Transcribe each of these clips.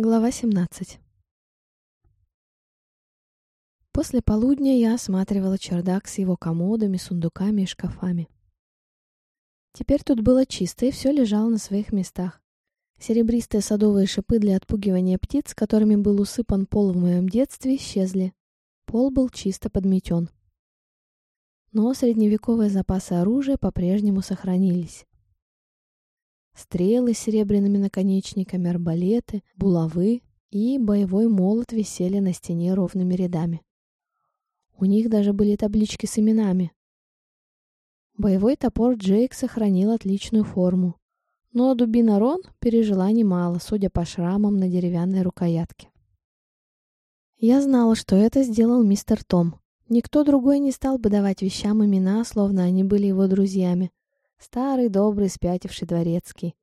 Глава 17 После полудня я осматривала чердак с его комодами, сундуками и шкафами. Теперь тут было чисто, и все лежало на своих местах. Серебристые садовые шипы для отпугивания птиц, которыми был усыпан пол в моем детстве, исчезли. Пол был чисто подметен. Но средневековые запасы оружия по-прежнему сохранились. Стрелы с серебряными наконечниками, арбалеты, булавы и боевой молот висели на стене ровными рядами. У них даже были таблички с именами. Боевой топор Джейк сохранил отличную форму, но дубина Рон пережила немало, судя по шрамам на деревянной рукоятке. Я знала, что это сделал мистер Том. Никто другой не стал бы давать вещам имена, словно они были его друзьями, Старый, добрый, спятивший дворецкий.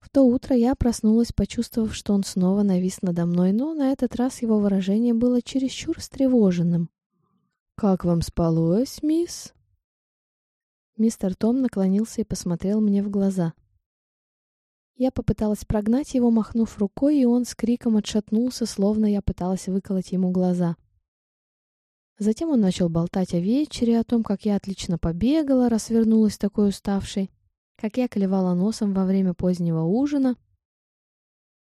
В то утро я проснулась, почувствовав, что он снова навис надо мной, но на этот раз его выражение было чересчур встревоженным. «Как вам спалось, мисс?» Мистер Том наклонился и посмотрел мне в глаза. Я попыталась прогнать его, махнув рукой, и он с криком отшатнулся, словно я пыталась выколоть ему глаза. Затем он начал болтать о вечере, о том, как я отлично побегала, раз вернулась такой уставшей, как я клевала носом во время позднего ужина.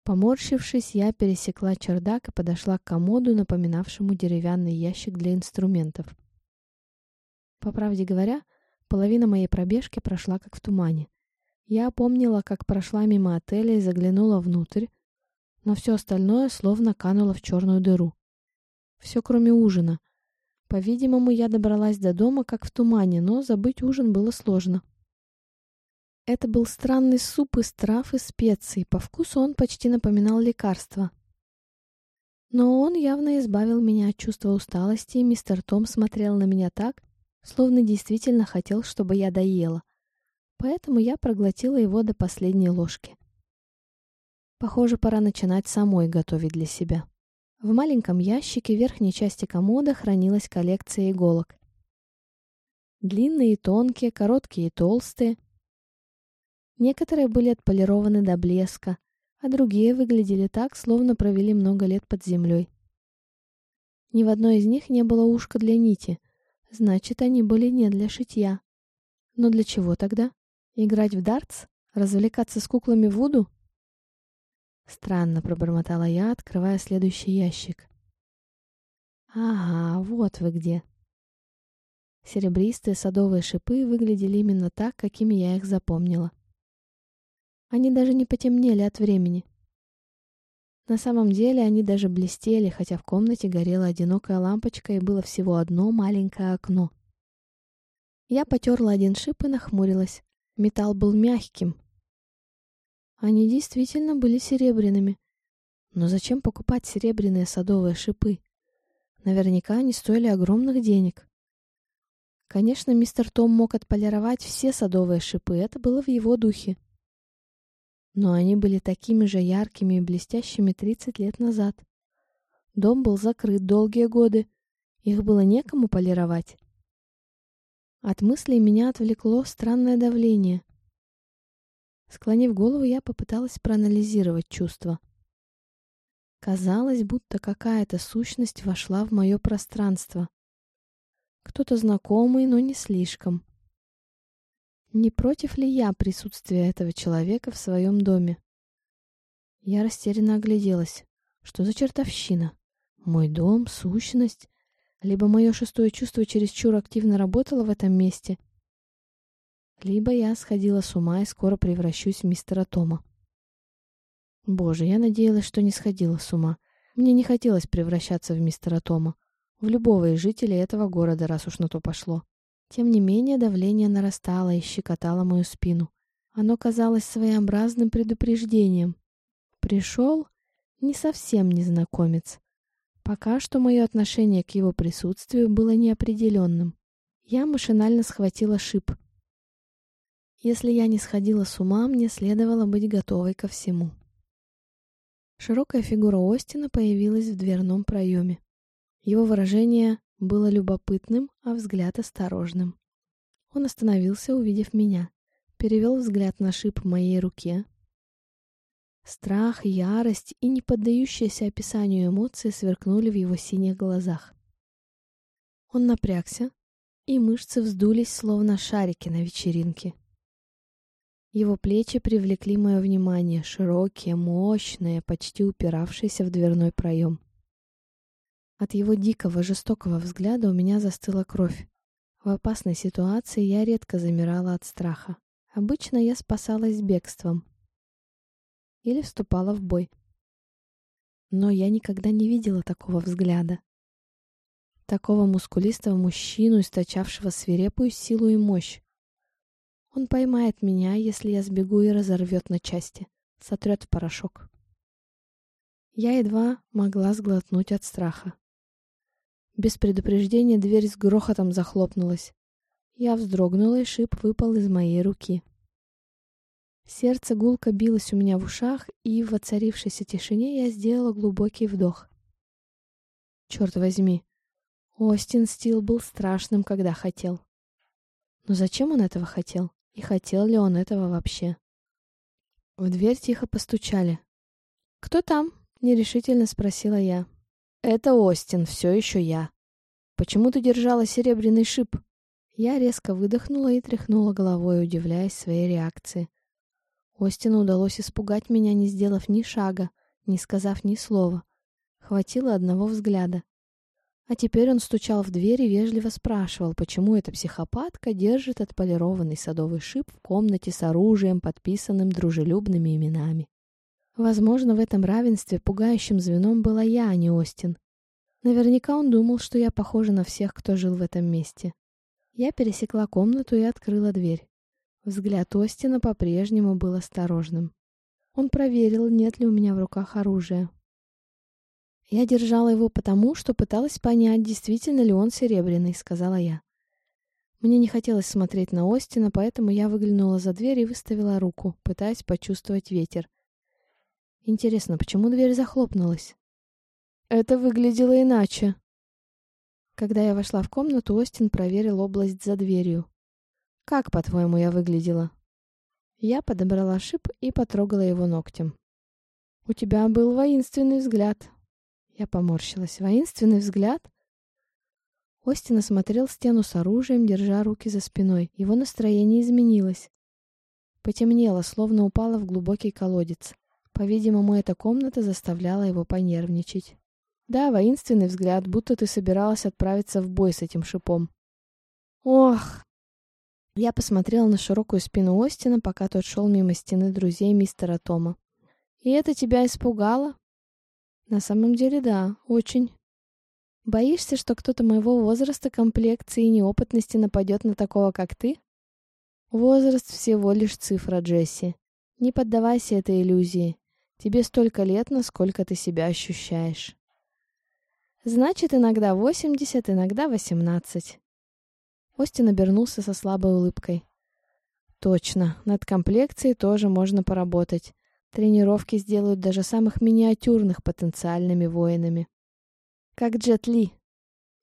Поморщившись, я пересекла чердак и подошла к комоду, напоминавшему деревянный ящик для инструментов. По правде говоря, половина моей пробежки прошла как в тумане. Я помнила, как прошла мимо отеля и заглянула внутрь, но все остальное словно кануло в черную дыру. Все, кроме ужина — по-видимому, я добралась до дома как в тумане, но забыть ужин было сложно. Это был странный суп из трав и специй, по вкусу он почти напоминал лекарство. Но он явно избавил меня от чувства усталости, и мистер Том смотрел на меня так, словно действительно хотел, чтобы я доела. Поэтому я проглотила его до последней ложки. Похоже, пора начинать самой готовить для себя. В маленьком ящике верхней части комода хранилась коллекция иголок. Длинные и тонкие, короткие и толстые. Некоторые были отполированы до блеска, а другие выглядели так, словно провели много лет под землей. Ни в одной из них не было ушка для нити, значит, они были не для шитья. Но для чего тогда? Играть в дартс? Развлекаться с куклами Вуду? Странно пробормотала я, открывая следующий ящик. Ага, вот вы где. Серебристые садовые шипы выглядели именно так, какими я их запомнила. Они даже не потемнели от времени. На самом деле они даже блестели, хотя в комнате горела одинокая лампочка и было всего одно маленькое окно. Я потерла один шип и нахмурилась. Металл был мягким, они действительно были серебряными. Но зачем покупать серебряные садовые шипы? Наверняка они стоили огромных денег. Конечно, мистер Том мог отполировать все садовые шипы, это было в его духе. Но они были такими же яркими и блестящими 30 лет назад. Дом был закрыт долгие годы, их было некому полировать. От мыслей меня отвлекло странное давление. Склонив голову, я попыталась проанализировать чувства. Казалось, будто какая-то сущность вошла в мое пространство. Кто-то знакомый, но не слишком. Не против ли я присутствия этого человека в своем доме? Я растерянно огляделась. Что за чертовщина? Мой дом, сущность? Либо мое шестое чувство чересчур активно работало в этом месте — либо я сходила с ума и скоро превращусь в мистера Тома. Боже, я надеялась, что не сходила с ума. Мне не хотелось превращаться в мистера Тома. В любого из жителей этого города, раз уж на то пошло. Тем не менее, давление нарастало и щекотало мою спину. Оно казалось своеобразным предупреждением. Пришел не совсем незнакомец. Пока что мое отношение к его присутствию было неопределенным. Я машинально схватила шип, если я не сходила с ума, мне следовало быть готовой ко всему. Широкая фигура Остина появилась в дверном проеме. Его выражение было любопытным, а взгляд осторожным. Он остановился, увидев меня, перевел взгляд на шип в моей руке. Страх, ярость и неподдающиеся описанию эмоции сверкнули в его синих глазах. Он напрягся, и мышцы вздулись, словно шарики на вечеринке. Его плечи привлекли мое внимание, широкие, мощные, почти упиравшиеся в дверной проем. От его дикого, жестокого взгляда у меня застыла кровь. В опасной ситуации я редко замирала от страха. Обычно я спасалась бегством или вступала в бой. Но я никогда не видела такого взгляда. Такого мускулистого мужчину, источавшего свирепую силу и мощь. Он поймает меня, если я сбегу и разорвет на части, сотрет в порошок. Я едва могла сглотнуть от страха. Без предупреждения дверь с грохотом захлопнулась. Я вздрогнула, и шип выпал из моей руки. Сердце гулко билось у меня в ушах, и в воцарившейся тишине я сделала глубокий вдох. Черт возьми, Остин Стил был страшным, когда хотел. Но зачем он этого хотел? И хотел ли он этого вообще? В дверь тихо постучали. «Кто там?» — нерешительно спросила я. «Это Остин, все еще я. Почему ты держала серебряный шип?» Я резко выдохнула и тряхнула головой, удивляясь своей реакции. Остину удалось испугать меня, не сделав ни шага, не сказав ни слова. Хватило одного взгляда. А теперь он стучал в дверь и вежливо спрашивал, почему эта психопатка держит отполированный садовый шип в комнате с оружием, подписанным дружелюбными именами. Возможно, в этом равенстве пугающим звеном была я, а не Остин. Наверняка он думал, что я похожа на всех, кто жил в этом месте. Я пересекла комнату и открыла дверь. Взгляд Остина по-прежнему был осторожным. Он проверил, нет ли у меня в руках оружия. «Я держала его потому, что пыталась понять, действительно ли он серебряный», — сказала я. Мне не хотелось смотреть на Остина, поэтому я выглянула за дверь и выставила руку, пытаясь почувствовать ветер. Интересно, почему дверь захлопнулась? Это выглядело иначе. Когда я вошла в комнату, Остин проверил область за дверью. «Как, по-твоему, я выглядела?» Я подобрала шип и потрогала его ногтем. «У тебя был воинственный взгляд», я поморщилась. Воинственный взгляд? Остин осмотрел стену с оружием, держа руки за спиной. Его настроение изменилось. Потемнело, словно упало в глубокий колодец. По-видимому, эта комната заставляла его понервничать. Да, воинственный взгляд, будто ты собиралась отправиться в бой с этим шипом. Ох! Я посмотрела на широкую спину Остина, пока тот шел мимо стены друзей мистера Тома. И это тебя испугало? На самом деле, да, очень. Боишься, что кто-то моего возраста, комплекции и неопытности нападет на такого, как ты? Возраст всего лишь цифра, Джесси. Не поддавайся этой иллюзии. Тебе столько лет, насколько ты себя ощущаешь. Значит, иногда 80, иногда 18. Остин обернулся со слабой улыбкой. Точно, над комплекцией тоже можно поработать. Тренировки сделают даже самых миниатюрных потенциальными воинами. Как Джет Ли.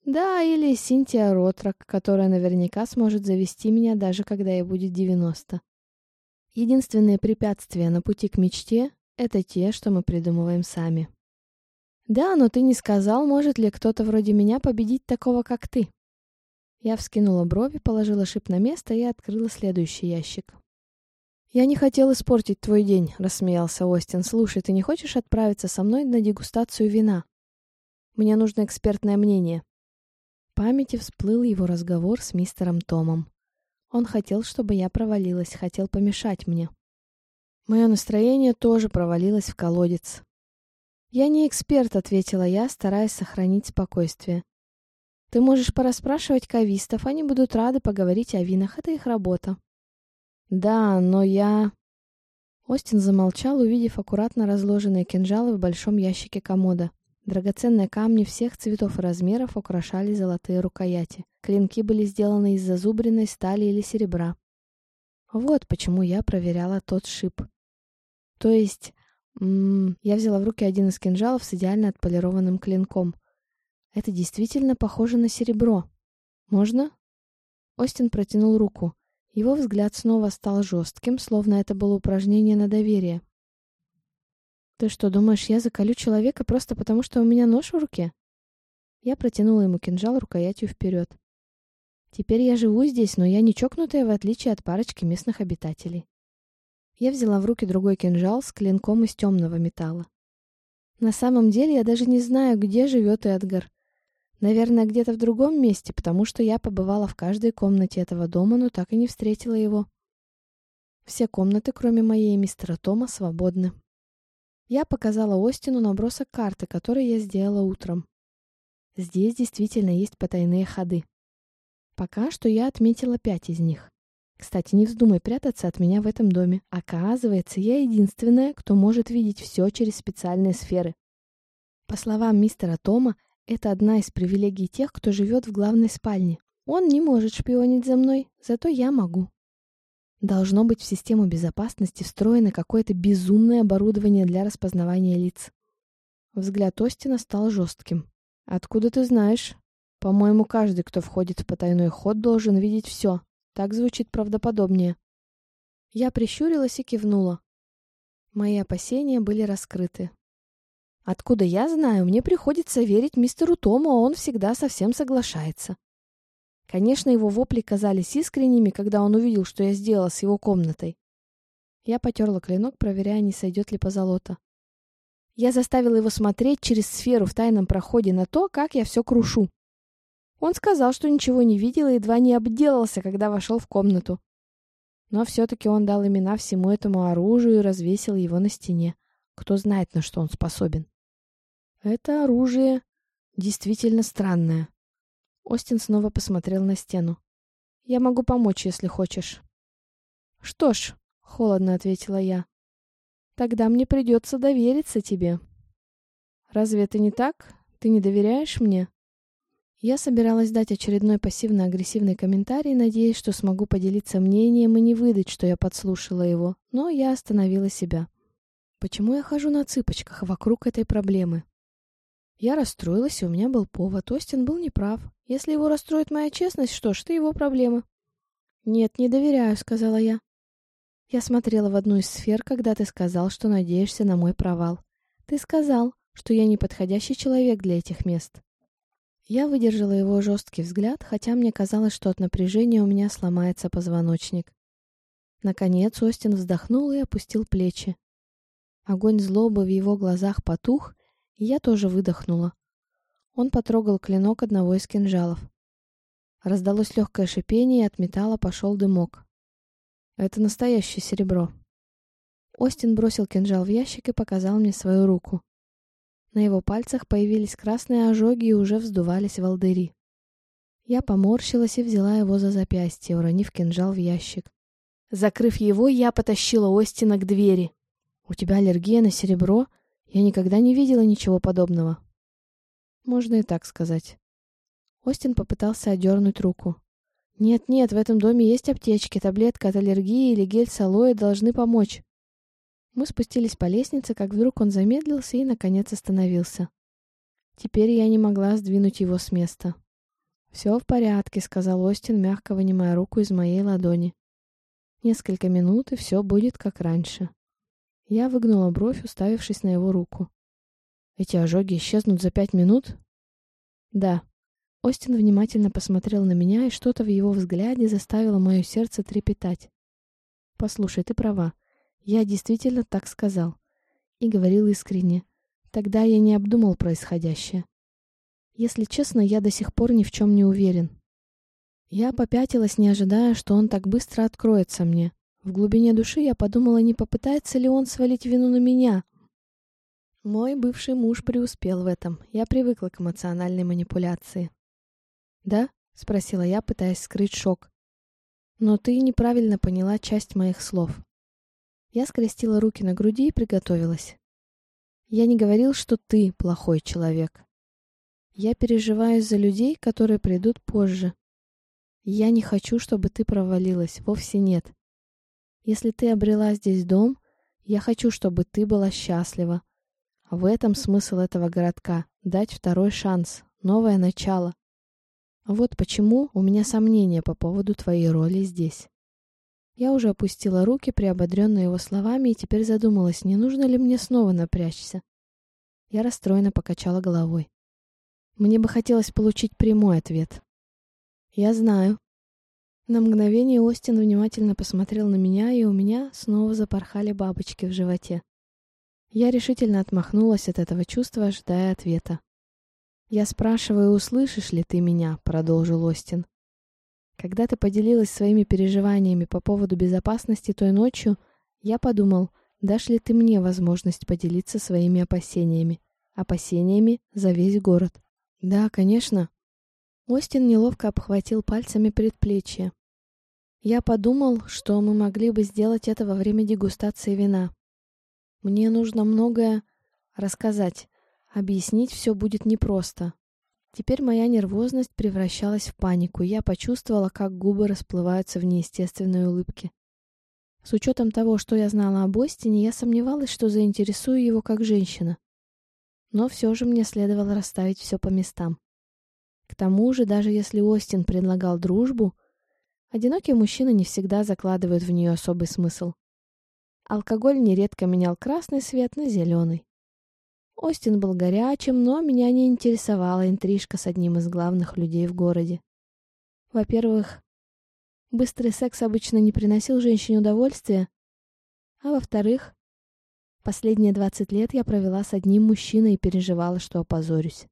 Да, или Синтия Ротрак, которая наверняка сможет завести меня даже когда ей будет 90. Единственные препятствия на пути к мечте — это те, что мы придумываем сами. Да, но ты не сказал, может ли кто-то вроде меня победить такого, как ты. Я вскинула брови, положила шип на место и открыла следующий ящик. «Я не хотел испортить твой день», — рассмеялся Остин. «Слушай, ты не хочешь отправиться со мной на дегустацию вина? Мне нужно экспертное мнение». В памяти всплыл его разговор с мистером Томом. Он хотел, чтобы я провалилась, хотел помешать мне. Мое настроение тоже провалилось в колодец. «Я не эксперт», — ответила я, стараясь сохранить спокойствие. «Ты можешь порасспрашивать кавистов, они будут рады поговорить о винах, это их работа». «Да, но я...» Остин замолчал, увидев аккуратно разложенные кинжалы в большом ящике комода. Драгоценные камни всех цветов и размеров украшали золотые рукояти. Клинки были сделаны из зазубренной стали или серебра. Вот почему я проверяла тот шип. То есть, м -м, я взяла в руки один из кинжалов с идеально отполированным клинком. Это действительно похоже на серебро. Можно? Остин протянул руку. Его взгляд снова стал жестким, словно это было упражнение на доверие. Ты что, думаешь, я заколю человека просто потому, что у меня нож в руке? Я протянула ему кинжал рукоятью вперед. Теперь я живу здесь, но я не чокнутая, в отличие от парочки местных обитателей. Я взяла в руки другой кинжал с клинком из темного металла. На самом деле я даже не знаю, где живет Эдгар. Наверное, где-то в другом месте, потому что я побывала в каждой комнате этого дома, но так и не встретила его. Все комнаты, кроме моей мистера Тома, свободны. Я показала Остину набросок карты, который я сделала утром. Здесь действительно есть потайные ходы. Пока что я отметила пять из них. Кстати, не вздумай прятаться от меня в этом доме. Оказывается, я единственная, кто может видеть все через специальные сферы. По словам мистера Тома, это одна из привилегий тех, кто живет в главной спальне. Он не может шпионить за мной, зато я могу. Должно быть в систему безопасности встроено какое-то безумное оборудование для распознавания лиц. Взгляд Остина стал жестким. «Откуда ты знаешь?» «По-моему, каждый, кто входит в потайной ход, должен видеть все. Так звучит правдоподобнее». Я прищурилась и кивнула. Мои опасения были раскрыты. Откуда я знаю, мне приходится верить мистеру Тому, а он всегда совсем соглашается. Конечно, его вопли казались искренними, когда он увидел, что я сделала с его комнатой. Я потерла клинок, проверяя, не сойдет ли позолота. Я заставила его смотреть через сферу в тайном проходе на то, как я все крушу. Он сказал, что ничего не видел и едва не обделался, когда вошел в комнату. Но все-таки он дал имена всему этому оружию и развесил его на стене. Кто знает, на что он способен. Это оружие действительно странное. Остин снова посмотрел на стену. Я могу помочь, если хочешь. Что ж, холодно ответила я. Тогда мне придется довериться тебе. Разве это не так? Ты не доверяешь мне? Я собиралась дать очередной пассивно-агрессивный комментарий, надеясь, что смогу поделиться мнением и не выдать, что я подслушала его, но я остановила себя. Почему я хожу на цыпочках вокруг этой проблемы? Я расстроилась, и у меня был повод. Остин был неправ. Если его расстроит моя честность, что ж, это его проблемы. «Нет, не доверяю», — сказала я. Я смотрела в одну из сфер, когда ты сказал, что надеешься на мой провал. Ты сказал, что я неподходящий человек для этих мест. Я выдержала его жесткий взгляд, хотя мне казалось, что от напряжения у меня сломается позвоночник. Наконец Остин вздохнул и опустил плечи. Огонь злобы в его глазах потух, я тоже выдохнула. Он потрогал клинок одного из кинжалов. Раздалось легкое шипение, и от металла пошел дымок. Это настоящее серебро. Остин бросил кинжал в ящик и показал мне свою руку. На его пальцах появились красные ожоги и уже вздувались волдыри. Я поморщилась и взяла его за запястье, уронив кинжал в ящик. Закрыв его, я потащила Остина к двери. «У тебя аллергия на серебро?» Я никогда не видела ничего подобного. Можно и так сказать. Остин попытался одернуть руку. Нет-нет, в этом доме есть аптечки, таблетка от аллергии или гель с алоэ должны помочь. Мы спустились по лестнице, как вдруг он замедлился и, наконец, остановился. Теперь я не могла сдвинуть его с места. «Все в порядке», — сказал Остин, мягко вынимая руку из моей ладони. «Несколько минут, и все будет как раньше». Я выгнула бровь, уставившись на его руку. «Эти ожоги исчезнут за пять минут?» «Да». Остин внимательно посмотрел на меня, и что-то в его взгляде заставило мое сердце трепетать. «Послушай, ты права. Я действительно так сказал. И говорил искренне. Тогда я не обдумал происходящее. Если честно, я до сих пор ни в чем не уверен. Я попятилась, не ожидая, что он так быстро откроется мне. В глубине души я подумала, не попытается ли он свалить вину на меня. Мой бывший муж преуспел в этом. Я привыкла к эмоциональной манипуляции. «Да?» — спросила я, пытаясь скрыть шок. «Но ты неправильно поняла часть моих слов». Я скрестила руки на груди и приготовилась. «Я не говорил, что ты плохой человек. Я переживаю за людей, которые придут позже. Я не хочу, чтобы ты провалилась, вовсе нет. Если ты обрела здесь дом, я хочу, чтобы ты была счастлива. В этом смысл этого городка — дать второй шанс, новое начало. Вот почему у меня сомнения по поводу твоей роли здесь. Я уже опустила руки, приободренные его словами, и теперь задумалась, не нужно ли мне снова напрячься. Я расстроенно покачала головой. Мне бы хотелось получить прямой ответ. «Я знаю». На мгновение Остин внимательно посмотрел на меня, и у меня снова запорхали бабочки в животе. Я решительно отмахнулась от этого чувства, ожидая ответа. «Я спрашиваю, услышишь ли ты меня?» — продолжил Остин. Когда ты поделилась своими переживаниями по поводу безопасности той ночью, я подумал, дашь ли ты мне возможность поделиться своими опасениями. Опасениями за весь город. Да, конечно. Остин неловко обхватил пальцами предплечье. Я подумал, что мы могли бы сделать это во время дегустации вина. Мне нужно многое рассказать. Объяснить все будет непросто. Теперь моя нервозность превращалась в панику, я почувствовала, как губы расплываются в неестественной улыбке. С учетом того, что я знала об Остине, я сомневалась, что заинтересую его как женщина. Но все же мне следовало расставить все по местам. К тому же, даже если Остин предлагал дружбу, одинокие мужчины не всегда закладывают в нее особый смысл. Алкоголь нередко менял красный свет на зеленый. Остин был горячим, но меня не интересовала интрижка с одним из главных людей в городе. Во-первых, быстрый секс обычно не приносил женщине удовольствия, а во-вторых, последние 20 лет я провела с одним мужчиной и переживала, что опозорюсь.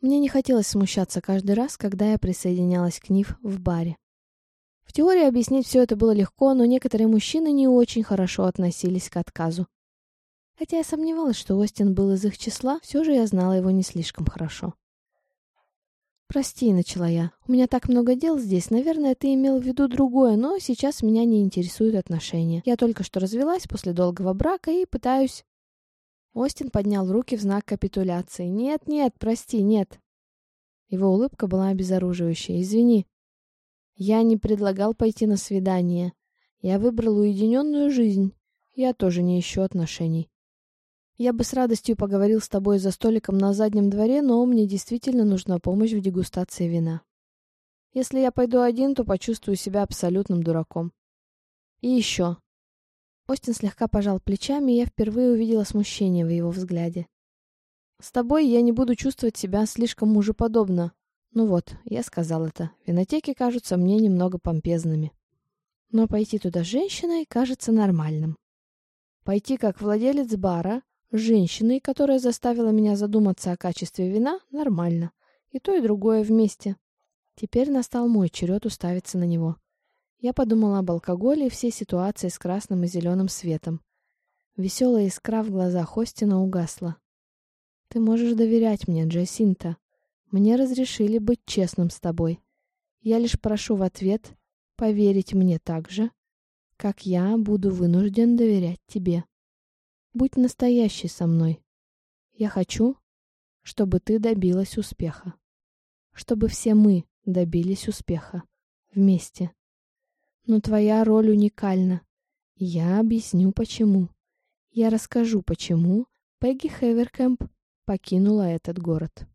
Мне не хотелось смущаться каждый раз, когда я присоединялась к Нив в баре. В теории объяснить все это было легко, но некоторые мужчины не очень хорошо относились к отказу. Хотя я сомневалась, что Остин был из их числа, все же я знала его не слишком хорошо. «Прости», — начала я, — «у меня так много дел здесь, наверное, ты имел в виду другое, но сейчас меня не интересуют отношения. Я только что развелась после долгого брака и пытаюсь...» Остин поднял руки в знак капитуляции. «Нет, нет, прости, нет». Его улыбка была обезоруживающей. «Извини. Я не предлагал пойти на свидание. Я выбрал уединенную жизнь. Я тоже не ищу отношений. Я бы с радостью поговорил с тобой за столиком на заднем дворе, но мне действительно нужна помощь в дегустации вина. Если я пойду один, то почувствую себя абсолютным дураком. И еще. Остин слегка пожал плечами, и я впервые увидела смущение в его взгляде. С тобой я не буду чувствовать себя слишком мужеподобно. Ну вот, я сказал это. Винотеки кажутся мне немного помпезными. Но пойти туда женщиной кажется нормальным. Пойти как владелец бара женщиной, которая заставила меня задуматься о качестве вина, нормально. И то, и другое вместе. Теперь настал мой черед уставиться на него. Я подумала об алкоголе и всей ситуации с красным и зеленым светом. Веселая искра в глазах Остина угасла. «Ты можешь доверять мне, Джасинта. Мне разрешили быть честным с тобой. Я лишь прошу в ответ поверить мне так же, как я буду вынужден доверять тебе». Будь настоящей со мной. Я хочу, чтобы ты добилась успеха. Чтобы все мы добились успеха. Вместе. Но твоя роль уникальна. я объясню, почему. Я расскажу, почему Пегги Хеверкэмп покинула этот город.